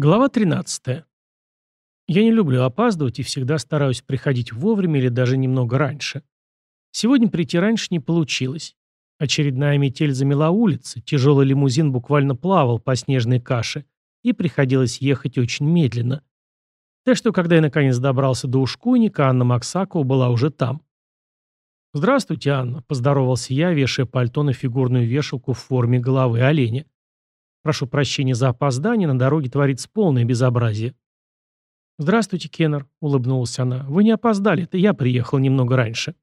Глава 13. Я не люблю опаздывать и всегда стараюсь приходить вовремя или даже немного раньше. Сегодня прийти раньше не получилось. Очередная метель замела улицы, тяжелый лимузин буквально плавал по снежной каше, и приходилось ехать очень медленно. Так что, когда я наконец добрался до ушкуйника, Анна Максакова была уже там. «Здравствуйте, Анна», – поздоровался я, вешая пальто на фигурную вешалку в форме головы оленя. Прошу прощения за опоздание, на дороге творится полное безобразие. «Здравствуйте, Кеннер», — улыбнулась она. «Вы не опоздали, это я приехал немного раньше».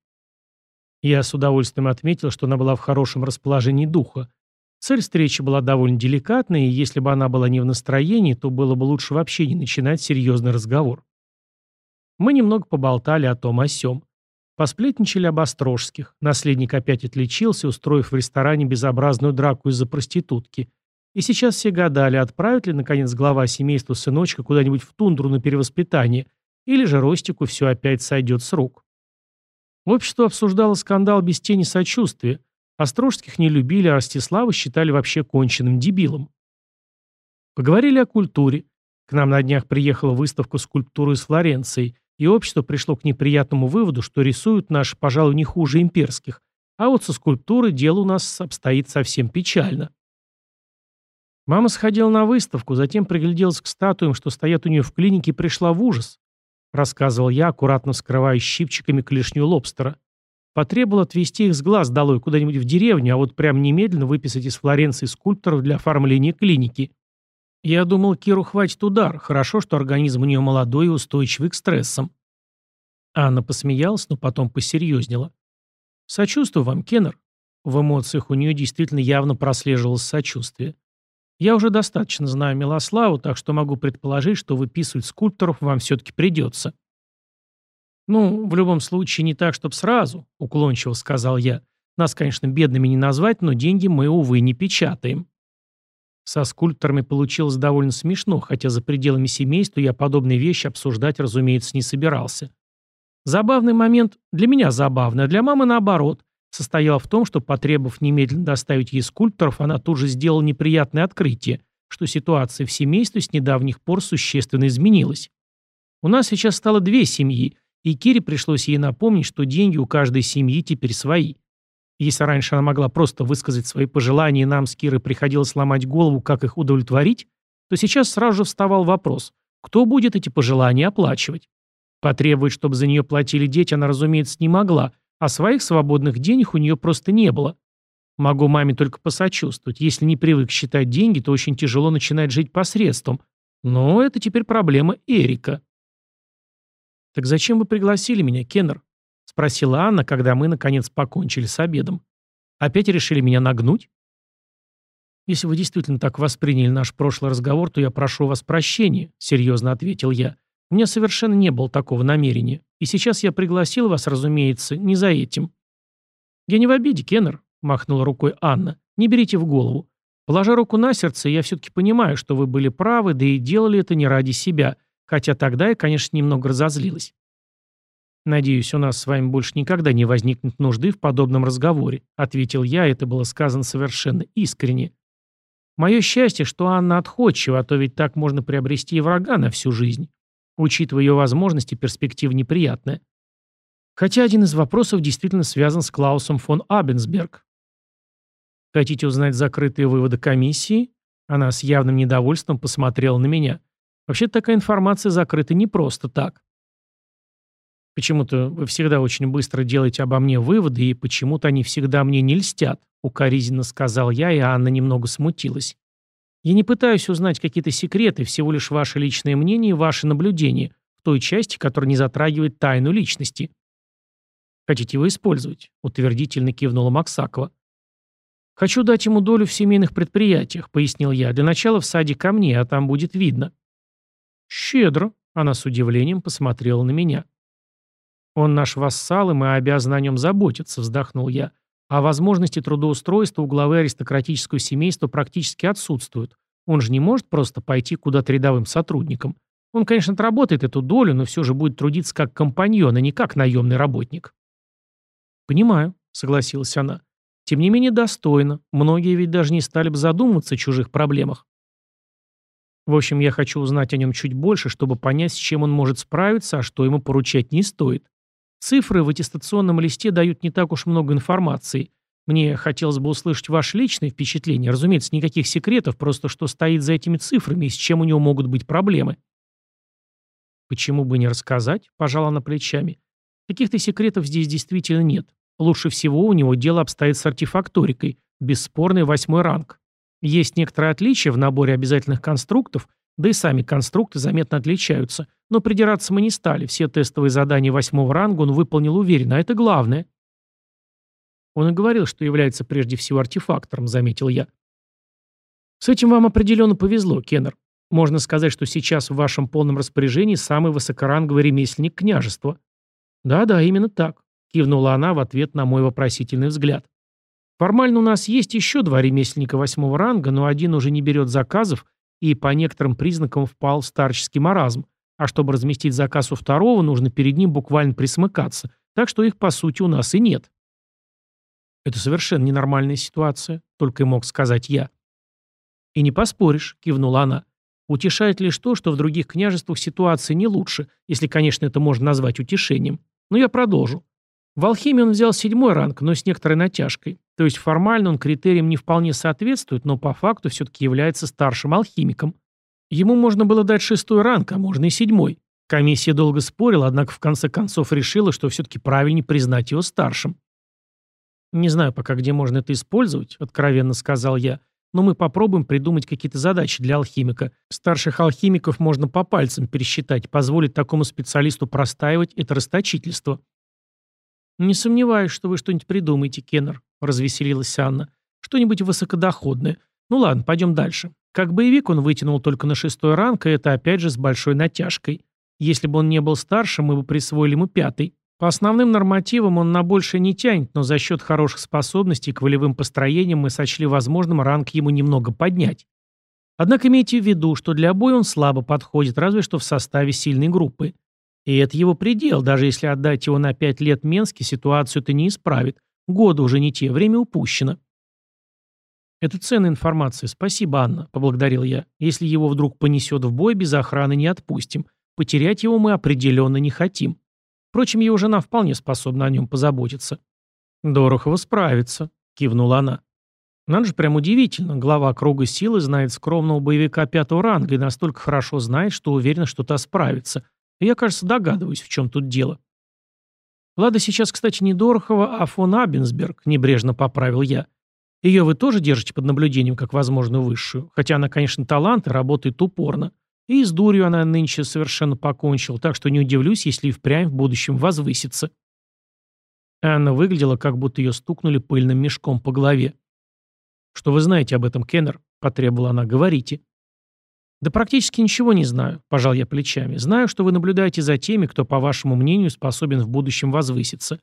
Я с удовольствием отметил, что она была в хорошем расположении духа. Цель встречи была довольно деликатной, и если бы она была не в настроении, то было бы лучше вообще не начинать серьезный разговор. Мы немного поболтали о том о сём. Посплетничали об Острожских. Наследник опять отличился, устроив в ресторане безобразную драку из-за проститутки. И сейчас все гадали, отправит ли, наконец, глава семейства сыночка куда-нибудь в тундру на перевоспитание, или же Ростику все опять сойдет с рук. Общество обсуждало скандал без тени сочувствия. Острожских не любили, а Ростислава считали вообще конченным дебилом. Поговорили о культуре. К нам на днях приехала выставка скульптуры из Флоренции, и общество пришло к неприятному выводу, что рисуют наши, пожалуй, не хуже имперских. А вот со скульптурой дело у нас обстоит совсем печально. Мама сходила на выставку, затем пригляделась к статуям, что стоят у нее в клинике, и пришла в ужас. Рассказывал я, аккуратно скрывая щипчиками клешню лобстера. Потребовал отвезти их с глаз долой куда-нибудь в деревню, а вот прям немедленно выписать из Флоренции скульпторов для оформления клиники. Я думал, Киру хватит удар. Хорошо, что организм у нее молодой и устойчивый к стрессам. Анна посмеялась, но потом посерьезнела. «Сочувствую вам, Кеннер». В эмоциях у нее действительно явно прослеживалось сочувствие. Я уже достаточно знаю Милославу, так что могу предположить, что выписывать скульпторов вам все-таки придется. «Ну, в любом случае, не так, чтоб сразу», — уклончиво сказал я. «Нас, конечно, бедными не назвать, но деньги мы, увы, не печатаем». Со скульпторами получилось довольно смешно, хотя за пределами семейства я подобные вещи обсуждать, разумеется, не собирался. Забавный момент, для меня забавный, а для мамы наоборот состояла в том, что, потребовав немедленно доставить ей скульпторов, она тут же сделала неприятное открытие, что ситуация в семействе с недавних пор существенно изменилась. У нас сейчас стало две семьи, и Кире пришлось ей напомнить, что деньги у каждой семьи теперь свои. Если раньше она могла просто высказать свои пожелания, и нам с Кирой приходилось ломать голову, как их удовлетворить, то сейчас сразу же вставал вопрос, кто будет эти пожелания оплачивать. Потребовать, чтобы за нее платили дети, она, разумеется, не могла, а своих свободных денег у нее просто не было. Могу маме только посочувствовать. Если не привык считать деньги, то очень тяжело начинать жить посредством. Но это теперь проблема Эрика. «Так зачем вы пригласили меня, Кеннер?» — спросила Анна, когда мы, наконец, покончили с обедом. «Опять решили меня нагнуть?» «Если вы действительно так восприняли наш прошлый разговор, то я прошу вас прощения», — серьезно ответил я. У меня совершенно не было такого намерения. И сейчас я пригласил вас, разумеется, не за этим. Я не в обиде, Кеннер, махнула рукой Анна. Не берите в голову. Положа руку на сердце, я все-таки понимаю, что вы были правы, да и делали это не ради себя, хотя тогда я, конечно, немного разозлилась. «Надеюсь, у нас с вами больше никогда не возникнет нужды в подобном разговоре», ответил я, это было сказано совершенно искренне. «Мое счастье, что Анна отходчива, а то ведь так можно приобрести и врага на всю жизнь. Учитывая ее возможности, перспектива неприятная. Хотя один из вопросов действительно связан с Клаусом фон Абенсберг. Хотите узнать закрытые выводы комиссии? Она с явным недовольством посмотрела на меня. Вообще такая информация закрыта не просто так. Почему-то вы всегда очень быстро делаете обо мне выводы, и почему-то они всегда мне не льстят, укоризненно сказал я, и Анна немного смутилась. Я не пытаюсь узнать какие-то секреты, всего лишь ваше личное мнение и ваши наблюдения в той части, которая не затрагивает тайну личности. Хотите его использовать? Утвердительно кивнула Максакова. Хочу дать ему долю в семейных предприятиях, пояснил я. Для начала в саде ко мне, а там будет видно. Щедро. Она с удивлением посмотрела на меня. Он наш вассал, и мы обязаны о нем заботиться, вздохнул я. А возможности трудоустройства у главы аристократического семейства практически отсутствуют. Он же не может просто пойти куда-то рядовым сотрудником. Он, конечно, отработает эту долю, но все же будет трудиться как компаньон, а не как наемный работник. «Понимаю», — согласилась она. «Тем не менее достойно. Многие ведь даже не стали бы задумываться о чужих проблемах». В общем, я хочу узнать о нем чуть больше, чтобы понять, с чем он может справиться, а что ему поручать не стоит. Цифры в аттестационном листе дают не так уж много информации. Мне хотелось бы услышать ваши личные впечатления. Разумеется, никаких секретов, просто что стоит за этими цифрами и с чем у него могут быть проблемы. Почему бы не рассказать? Пожала на плечами. Каких-то секретов здесь действительно нет. Лучше всего у него дело обстоит с артефакторикой. Бесспорный восьмой ранг. Есть некоторые отличия в наборе обязательных конструктов, да и сами конструкты заметно отличаются. Но придираться мы не стали. Все тестовые задания восьмого ранга он выполнил уверенно, а это главное. Он и говорил, что является прежде всего артефактором, заметил я. С этим вам определенно повезло, Кеннер. Можно сказать, что сейчас в вашем полном распоряжении самый высокоранговый ремесленник княжества. Да-да, именно так, кивнула она в ответ на мой вопросительный взгляд. Формально у нас есть еще два ремесленника восьмого ранга, но один уже не берет заказов и по некоторым признакам впал в старческий маразм. А чтобы разместить заказ у второго, нужно перед ним буквально присмыкаться. Так что их, по сути, у нас и нет. Это совершенно ненормальная ситуация, только и мог сказать я. И не поспоришь, кивнула она. Утешает лишь то, что в других княжествах ситуация не лучше, если, конечно, это можно назвать утешением. Но я продолжу. В алхимии он взял седьмой ранг, но с некоторой натяжкой. То есть формально он критериям не вполне соответствует, но по факту все-таки является старшим алхимиком. Ему можно было дать шестой ранг, а можно и седьмой. Комиссия долго спорила, однако в конце концов решила, что все-таки правильнее признать его старшим. «Не знаю пока, где можно это использовать», — откровенно сказал я, «но мы попробуем придумать какие-то задачи для алхимика. Старших алхимиков можно по пальцам пересчитать, позволить такому специалисту простаивать это расточительство». «Не сомневаюсь, что вы что-нибудь придумаете, Кеннер», — развеселилась Анна. «Что-нибудь высокодоходное. Ну ладно, пойдем дальше. Как боевик он вытянул только на шестой ранг, и это опять же с большой натяжкой. Если бы он не был старше, мы бы присвоили ему пятый. По основным нормативам он на больше не тянет, но за счет хороших способностей к волевым построениям мы сочли возможным ранг ему немного поднять. Однако имейте в виду, что для боя он слабо подходит, разве что в составе сильной группы. И это его предел, даже если отдать его на пять лет Менске, ситуацию это не исправит. Годы уже не те, время упущено. «Это ценная информация. Спасибо, Анна», — поблагодарил я. «Если его вдруг понесет в бой, без охраны не отпустим. Потерять его мы определенно не хотим. Впрочем, его жена вполне способна о нем позаботиться». «Дорохова справится», — кивнула она. Надо же прям удивительно. Глава круга силы знает скромного боевика пятого ранга и настолько хорошо знает, что уверена, что та справится. И я, кажется, догадываюсь, в чем тут дело. Лада сейчас, кстати, не Дорохова, а фон Абенсберг, небрежно поправил я. Ее вы тоже держите под наблюдением как возможную высшую, хотя она, конечно, талант и работает упорно. И с дурью она нынче совершенно покончила, так что не удивлюсь, если и впрямь в будущем возвысится. Анна выглядела, как будто ее стукнули пыльным мешком по голове. «Что вы знаете об этом, Кеннер?» – потребовала она. «Говорите». «Да практически ничего не знаю», – пожал я плечами. «Знаю, что вы наблюдаете за теми, кто, по вашему мнению, способен в будущем возвыситься.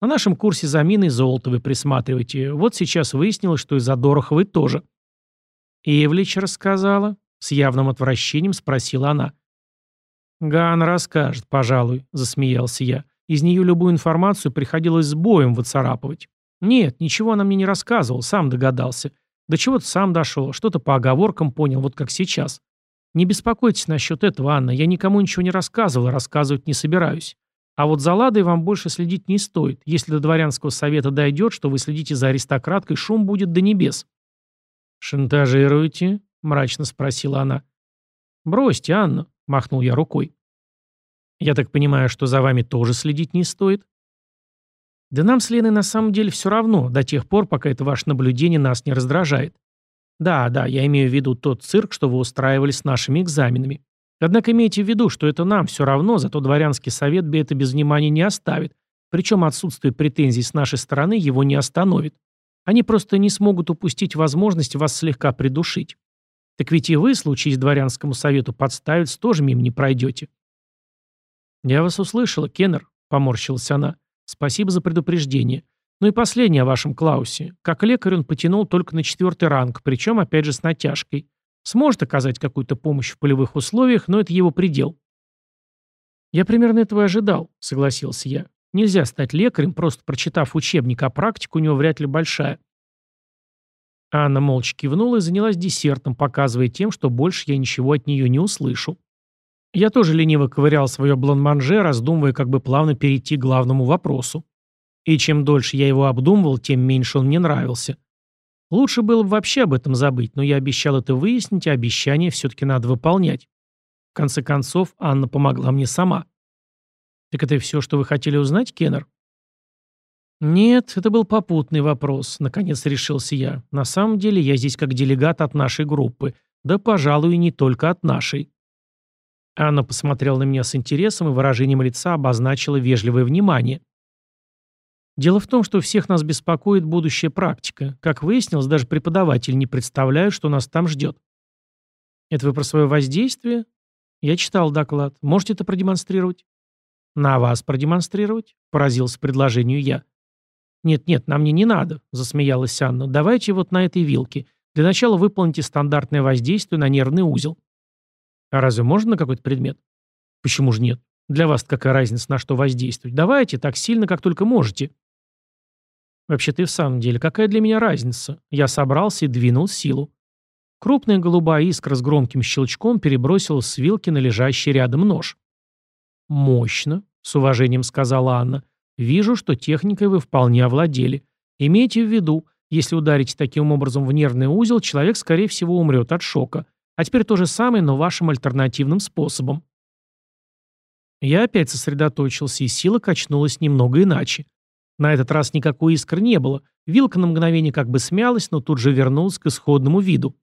На нашем курсе за миной Золотовой присматривайте. Вот сейчас выяснилось, что и за Дороховой тоже». «Ивлич рассказала?» — с явным отвращением спросила она. «Ган расскажет, пожалуй», — засмеялся я. «Из нее любую информацию приходилось с боем выцарапывать. Нет, ничего она мне не рассказывал, сам догадался. До чего-то сам дошел, что-то по оговоркам понял, вот как сейчас. Не беспокойтесь насчет этого, Анна, я никому ничего не рассказывал рассказывать не собираюсь. А вот за Ладой вам больше следить не стоит. Если до дворянского совета дойдет, что вы следите за аристократкой, шум будет до небес. «Шантажируете?» — мрачно спросила она. «Бросьте, Анна», — махнул я рукой. «Я так понимаю, что за вами тоже следить не стоит?» «Да нам с Леной на самом деле все равно, до тех пор, пока это ваше наблюдение нас не раздражает. Да, да, я имею в виду тот цирк, что вы устраивали с нашими экзаменами. Однако имейте в виду, что это нам все равно, зато дворянский совет это без внимания не оставит. Причем отсутствие претензий с нашей стороны его не остановит. Они просто не смогут упустить возможность вас слегка придушить. Так ведь и вы, случись дворянскому совету подставиться, тоже мимо не пройдете. «Я вас услышала, Кеннер», — поморщилась она. «Спасибо за предупреждение. Ну и последнее о вашем Клаусе. Как лекарь он потянул только на четвертый ранг, причем опять же с натяжкой. Сможет оказать какую-то помощь в полевых условиях, но это его предел. «Я примерно этого и ожидал», — согласился я. «Нельзя стать лекарем, просто прочитав учебник, а практика у него вряд ли большая». Анна молча кивнула и занялась десертом, показывая тем, что больше я ничего от нее не услышу. Я тоже лениво ковырял свое бланманже, раздумывая, как бы плавно перейти к главному вопросу. И чем дольше я его обдумывал, тем меньше он мне нравился. Лучше было бы вообще об этом забыть, но я обещал это выяснить, а обещание все-таки надо выполнять. В конце концов, Анна помогла мне сама. «Так это все, что вы хотели узнать, Кеннер?» «Нет, это был попутный вопрос», — наконец решился я. «На самом деле я здесь как делегат от нашей группы. Да, пожалуй, и не только от нашей». Анна посмотрела на меня с интересом и выражением лица обозначила вежливое внимание. Дело в том, что всех нас беспокоит будущая практика. Как выяснилось, даже преподаватели не представляют, что нас там ждет. Это вы про свое воздействие? Я читал доклад. Можете это продемонстрировать? На вас продемонстрировать? Поразился предложению я. «Нет-нет, нам не, не надо», — засмеялась Анна. «Давайте вот на этой вилке. Для начала выполните стандартное воздействие на нервный узел». «А разве можно на какой-то предмет?» «Почему же нет? Для вас какая разница, на что воздействовать? Давайте, так сильно, как только можете». «Вообще-то и в самом деле, какая для меня разница?» Я собрался и двинул силу. Крупная голубая искра с громким щелчком перебросила с вилки на лежащий рядом нож. «Мощно», — с уважением сказала Анна. Вижу, что техникой вы вполне овладели. Имейте в виду, если ударите таким образом в нервный узел, человек, скорее всего, умрет от шока. А теперь то же самое, но вашим альтернативным способом. Я опять сосредоточился, и сила качнулась немного иначе. На этот раз никакой искры не было. Вилка на мгновение как бы смялась, но тут же вернулась к исходному виду.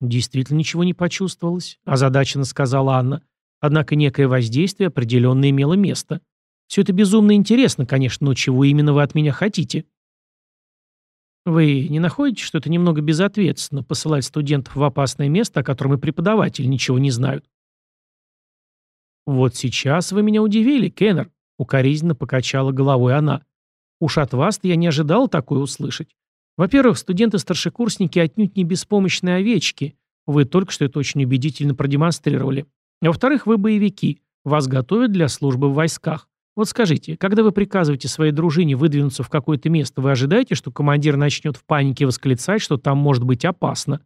Действительно ничего не почувствовалось, озадаченно сказала Анна. Однако некое воздействие определенно имело место. Все это безумно интересно, конечно, но чего именно вы от меня хотите? Вы не находите, что это немного безответственно посылать студентов в опасное место, о котором и преподаватели ничего не знают? Вот сейчас вы меня удивили, Кеннер, укоризненно покачала головой она. Уж от вас-то я не ожидал такое услышать. Во-первых, студенты-старшекурсники отнюдь не беспомощные овечки. Вы только что это очень убедительно продемонстрировали. А во-вторых, вы боевики. Вас готовят для службы в войсках. Вот скажите, когда вы приказываете своей дружине выдвинуться в какое-то место, вы ожидаете, что командир начнет в панике восклицать, что там может быть опасно?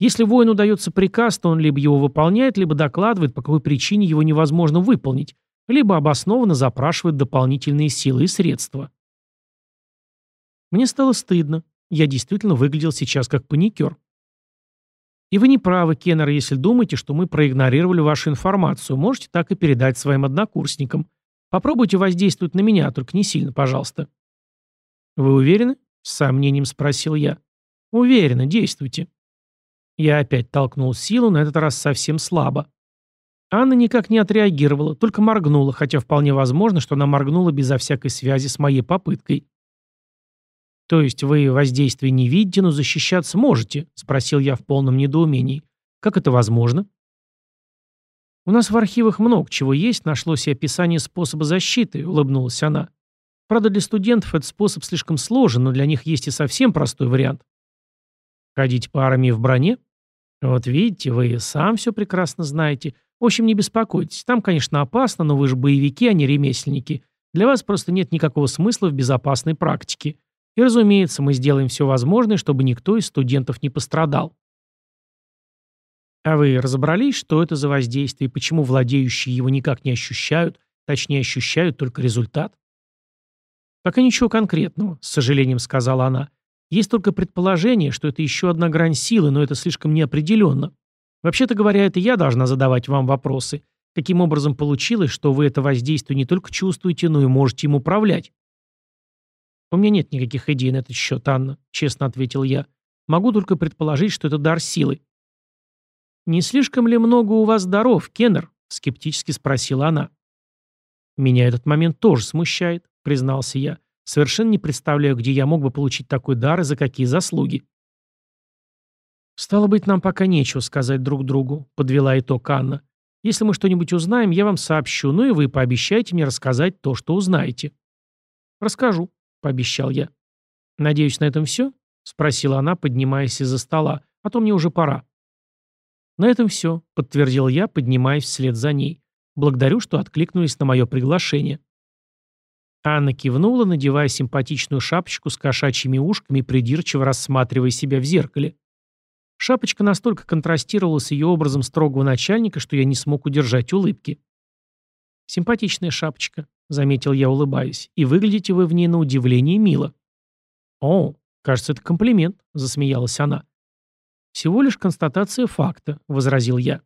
Если воину дается приказ, то он либо его выполняет, либо докладывает, по какой причине его невозможно выполнить, либо обоснованно запрашивает дополнительные силы и средства. Мне стало стыдно. Я действительно выглядел сейчас как паникер. И вы не правы, Кеннер, если думаете, что мы проигнорировали вашу информацию. Можете так и передать своим однокурсникам. Попробуйте воздействовать на меня, только не сильно, пожалуйста». «Вы уверены?» — с сомнением спросил я. «Уверенно, действуйте». Я опять толкнул силу, на этот раз совсем слабо. Анна никак не отреагировала, только моргнула, хотя вполне возможно, что она моргнула безо всякой связи с моей попыткой. «То есть вы воздействие не видите, но защищаться можете?» — спросил я в полном недоумении. «Как это возможно?» «У нас в архивах много чего есть, нашлось и описание способа защиты», — улыбнулась она. «Правда, для студентов этот способ слишком сложен, но для них есть и совсем простой вариант». «Ходить по армии в броне?» «Вот видите, вы сам все прекрасно знаете. В общем, не беспокойтесь. Там, конечно, опасно, но вы же боевики, а не ремесленники. Для вас просто нет никакого смысла в безопасной практике. И, разумеется, мы сделаем все возможное, чтобы никто из студентов не пострадал». А вы разобрались, что это за воздействие и почему владеющие его никак не ощущают, точнее ощущают только результат? Пока ничего конкретного, с сожалением сказала она. Есть только предположение, что это еще одна грань силы, но это слишком неопределенно. Вообще-то говоря, это я должна задавать вам вопросы. Каким образом получилось, что вы это воздействие не только чувствуете, но и можете им управлять? У меня нет никаких идей на этот счет, Анна, честно ответил я. Могу только предположить, что это дар силы. «Не слишком ли много у вас даров, Кеннер?» — скептически спросила она. «Меня этот момент тоже смущает», — признался я. «Совершенно не представляю, где я мог бы получить такой дар и за какие заслуги». «Стало быть, нам пока нечего сказать друг другу», — подвела итог Анна. «Если мы что-нибудь узнаем, я вам сообщу, ну и вы пообещайте мне рассказать то, что узнаете». «Расскажу», — пообещал я. «Надеюсь, на этом все?» — спросила она, поднимаясь из-за стола. «А то мне уже пора». «На этом все», — подтвердил я, поднимаясь вслед за ней. «Благодарю, что откликнулись на мое приглашение». Анна кивнула, надевая симпатичную шапочку с кошачьими ушками придирчиво рассматривая себя в зеркале. Шапочка настолько контрастировала с ее образом строгого начальника, что я не смог удержать улыбки. «Симпатичная шапочка», — заметил я, улыбаясь, — «и выглядите вы в ней на удивление мило». «О, кажется, это комплимент», — засмеялась она. «Всего лишь констатация факта», — возразил я.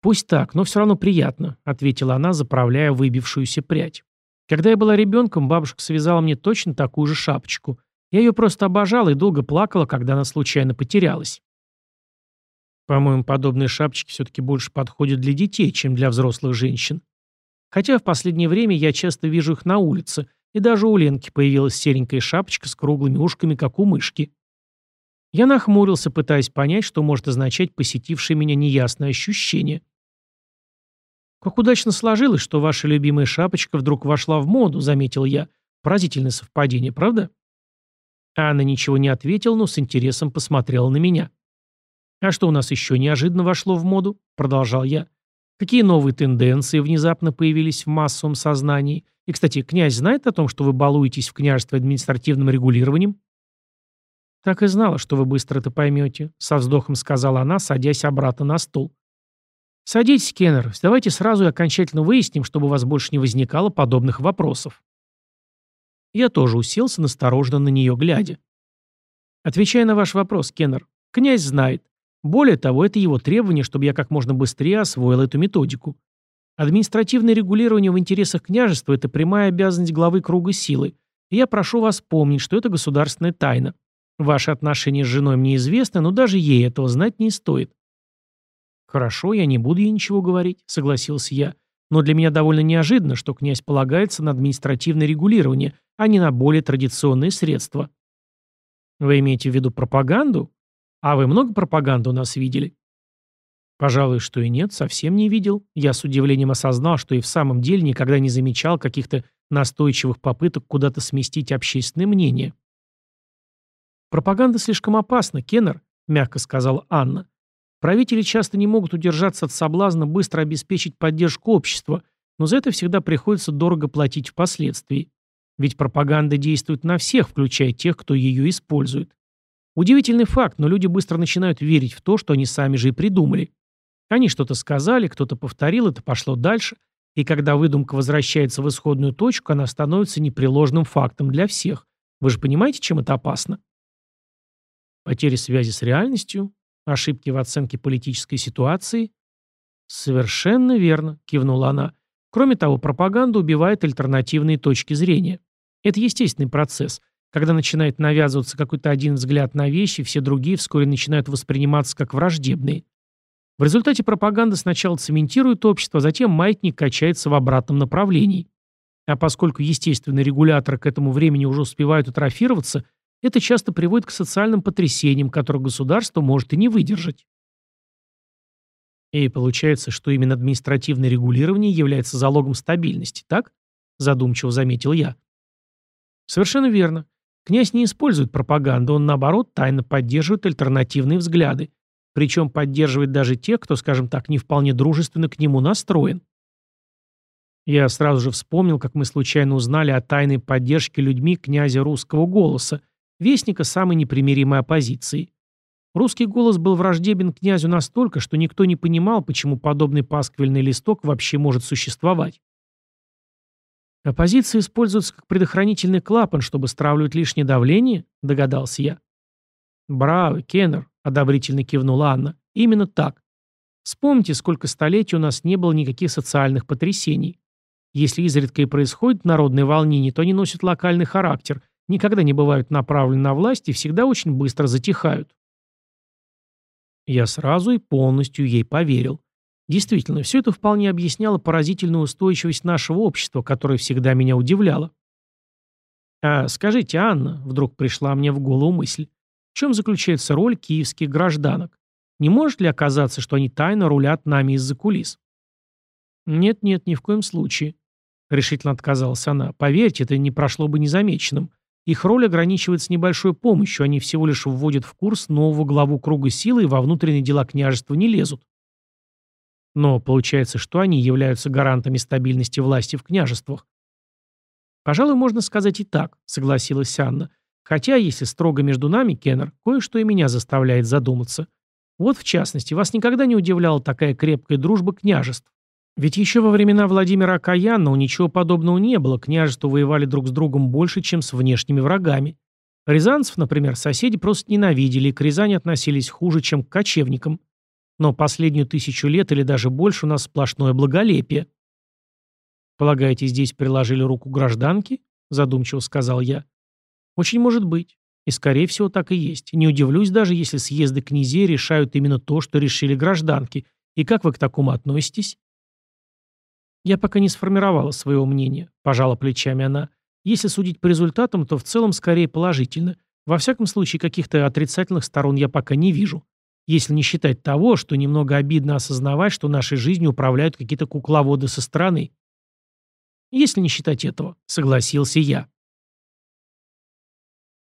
«Пусть так, но все равно приятно», — ответила она, заправляя выбившуюся прядь. «Когда я была ребенком, бабушка связала мне точно такую же шапочку. Я ее просто обожала и долго плакала, когда она случайно потерялась». По-моему, подобные шапочки все-таки больше подходят для детей, чем для взрослых женщин. Хотя в последнее время я часто вижу их на улице, и даже у Ленки появилась серенькая шапочка с круглыми ушками, как у мышки. Я нахмурился, пытаясь понять, что может означать посетившее меня неясное ощущение. «Как удачно сложилось, что ваша любимая шапочка вдруг вошла в моду», — заметил я. Поразительное совпадение, правда? Анна ничего не ответила, но с интересом посмотрела на меня. «А что у нас еще неожиданно вошло в моду?» — продолжал я. «Какие новые тенденции внезапно появились в массовом сознании? И, кстати, князь знает о том, что вы балуетесь в княжестве административным регулированием?» «Так и знала, что вы быстро это поймете», — со вздохом сказала она, садясь обратно на стул. «Садитесь, Кеннер, давайте сразу и окончательно выясним, чтобы у вас больше не возникало подобных вопросов». Я тоже уселся, настороженно на нее глядя. Отвечая на ваш вопрос, Кеннер, князь знает. Более того, это его требование, чтобы я как можно быстрее освоил эту методику. Административное регулирование в интересах княжества – это прямая обязанность главы круга силы, и я прошу вас помнить, что это государственная тайна. Ваши отношения с женой мне известны, но даже ей этого знать не стоит. Хорошо, я не буду ей ничего говорить, согласился я. Но для меня довольно неожиданно, что князь полагается на административное регулирование, а не на более традиционные средства. Вы имеете в виду пропаганду? А вы много пропаганды у нас видели? Пожалуй, что и нет, совсем не видел. Я с удивлением осознал, что и в самом деле никогда не замечал каких-то настойчивых попыток куда-то сместить общественное мнение. «Пропаганда слишком опасна, Кеннер», — мягко сказала Анна. «Правители часто не могут удержаться от соблазна быстро обеспечить поддержку общества, но за это всегда приходится дорого платить впоследствии. Ведь пропаганда действует на всех, включая тех, кто ее использует. Удивительный факт, но люди быстро начинают верить в то, что они сами же и придумали. Они что-то сказали, кто-то повторил, это пошло дальше, и когда выдумка возвращается в исходную точку, она становится непреложным фактом для всех. Вы же понимаете, чем это опасно? Потери связи с реальностью? Ошибки в оценке политической ситуации? Совершенно верно, кивнула она. Кроме того, пропаганда убивает альтернативные точки зрения. Это естественный процесс. Когда начинает навязываться какой-то один взгляд на вещи, все другие вскоре начинают восприниматься как враждебные. В результате пропаганда сначала цементирует общество, а затем маятник качается в обратном направлении. А поскольку естественные регуляторы к этому времени уже успевают атрофироваться, это часто приводит к социальным потрясениям, которых государство может и не выдержать. И получается, что именно административное регулирование является залогом стабильности, так? Задумчиво заметил я. Совершенно верно. Князь не использует пропаганду, он, наоборот, тайно поддерживает альтернативные взгляды. Причем поддерживает даже тех, кто, скажем так, не вполне дружественно к нему настроен. Я сразу же вспомнил, как мы случайно узнали о тайной поддержке людьми князя русского голоса, вестника самой непримиримой оппозиции. Русский голос был враждебен князю настолько, что никто не понимал, почему подобный пасквильный листок вообще может существовать. Оппозиция используется как предохранительный клапан, чтобы стравливать лишнее давление, догадался я. Браво, Кеннер, одобрительно кивнула Анна. Именно так. Вспомните, сколько столетий у нас не было никаких социальных потрясений. Если изредка и происходит народное волнение, то они носят локальный характер – никогда не бывают направлены на власть и всегда очень быстро затихают. Я сразу и полностью ей поверил. Действительно, все это вполне объясняло поразительную устойчивость нашего общества, которая всегда меня удивляла. «А скажите, Анна», — вдруг пришла мне в голову мысль, в чем заключается роль киевских гражданок? Не может ли оказаться, что они тайно рулят нами из-за кулис? «Нет-нет, ни в коем случае», — решительно отказалась она. «Поверьте, это не прошло бы незамеченным. Их роль ограничивается небольшой помощью, они всего лишь вводят в курс нового главу круга силы и во внутренние дела княжества не лезут. Но получается, что они являются гарантами стабильности власти в княжествах. Пожалуй, можно сказать и так, согласилась Анна. Хотя, если строго между нами, Кеннер, кое-что и меня заставляет задуматься. Вот, в частности, вас никогда не удивляла такая крепкая дружба княжеств. Ведь еще во времена Владимира Окаянного ничего подобного не было, княжества воевали друг с другом больше, чем с внешними врагами. Рязанцев, например, соседи просто ненавидели и к Рязани относились хуже, чем к кочевникам. Но последнюю тысячу лет или даже больше у нас сплошное благолепие. «Полагаете, здесь приложили руку гражданки?» – задумчиво сказал я. «Очень может быть. И, скорее всего, так и есть. Не удивлюсь даже, если съезды князей решают именно то, что решили гражданки. И как вы к такому относитесь?» «Я пока не сформировала своего мнения», – пожала плечами она. «Если судить по результатам, то в целом скорее положительно. Во всяком случае, каких-то отрицательных сторон я пока не вижу. Если не считать того, что немного обидно осознавать, что нашей жизнью управляют какие-то кукловоды со стороны. Если не считать этого, согласился я.